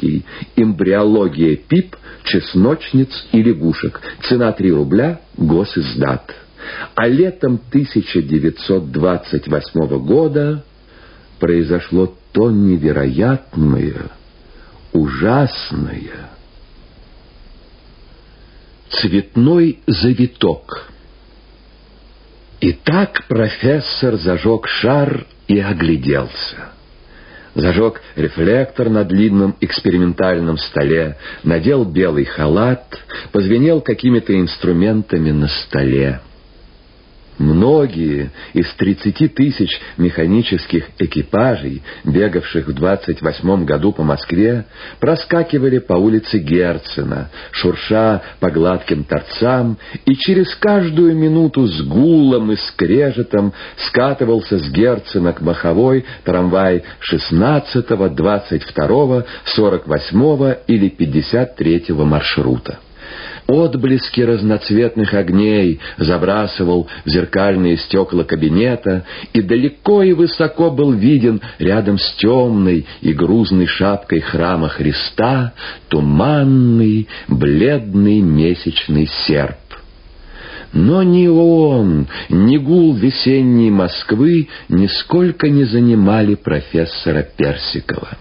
и эмбриология ПИП, чесночниц и лягушек. Цена 3 рубля, госиздат. А летом 1928 года произошло то невероятное, ужасное. Цветной завиток. Итак, профессор зажег шар и огляделся зажег рефлектор на длинном экспериментальном столе, надел белый халат, позвенел какими-то инструментами на столе. Многие из 30 тысяч механических экипажей, бегавших в 28 году по Москве, проскакивали по улице Герцена, шурша по гладким торцам, и через каждую минуту с гулом и скрежетом скатывался с Герцена к Маховой трамвай 16, 22, 48 или 53 маршрута. Отблески разноцветных огней забрасывал зеркальные стекла кабинета, и далеко и высоко был виден рядом с темной и грузной шапкой храма Христа туманный, бледный месячный серп. Но ни он, ни гул весенней Москвы нисколько не занимали профессора Персикова.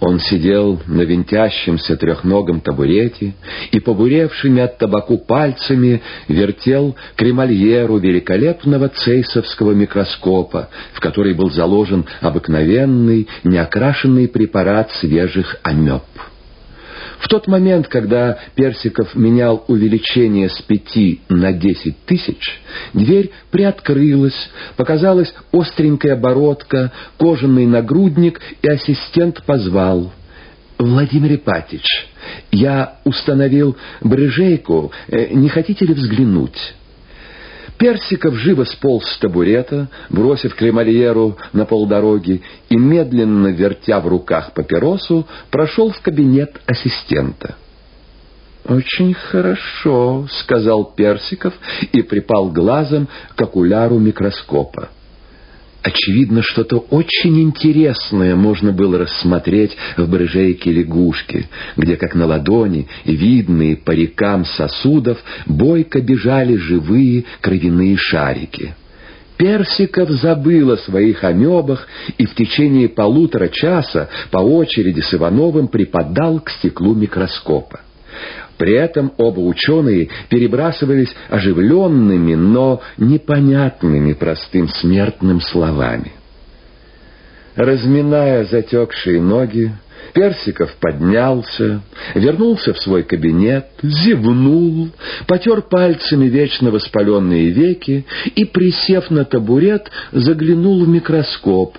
Он сидел на винтящемся трехногом табурете и, побуревшими от табаку пальцами, вертел кремальеру великолепного цейсовского микроскопа, в который был заложен обыкновенный, неокрашенный препарат свежих амеб. В тот момент, когда Персиков менял увеличение с пяти на десять тысяч, дверь приоткрылась, показалась остренькая бородка, кожаный нагрудник, и ассистент позвал. «Владимир Ипатич, я установил брыжейку, э, не хотите ли взглянуть?» Персиков живо сполз с табурета, бросив кремальеру на полдороги и, медленно вертя в руках папиросу, прошел в кабинет ассистента. «Очень хорошо», — сказал Персиков и припал глазом к окуляру микроскопа. Очевидно, что-то очень интересное можно было рассмотреть в брыжейке лягушки, где, как на ладони, видные по рекам сосудов, бойко бежали живые кровяные шарики. Персиков забыл о своих амебах и в течение полутора часа по очереди с Ивановым припадал к стеклу микроскопа. При этом оба ученые перебрасывались оживленными, но непонятными простым смертным словами. Разминая затекшие ноги, Персиков поднялся, вернулся в свой кабинет, зевнул, потер пальцами вечно воспаленные веки и, присев на табурет, заглянул в микроскоп —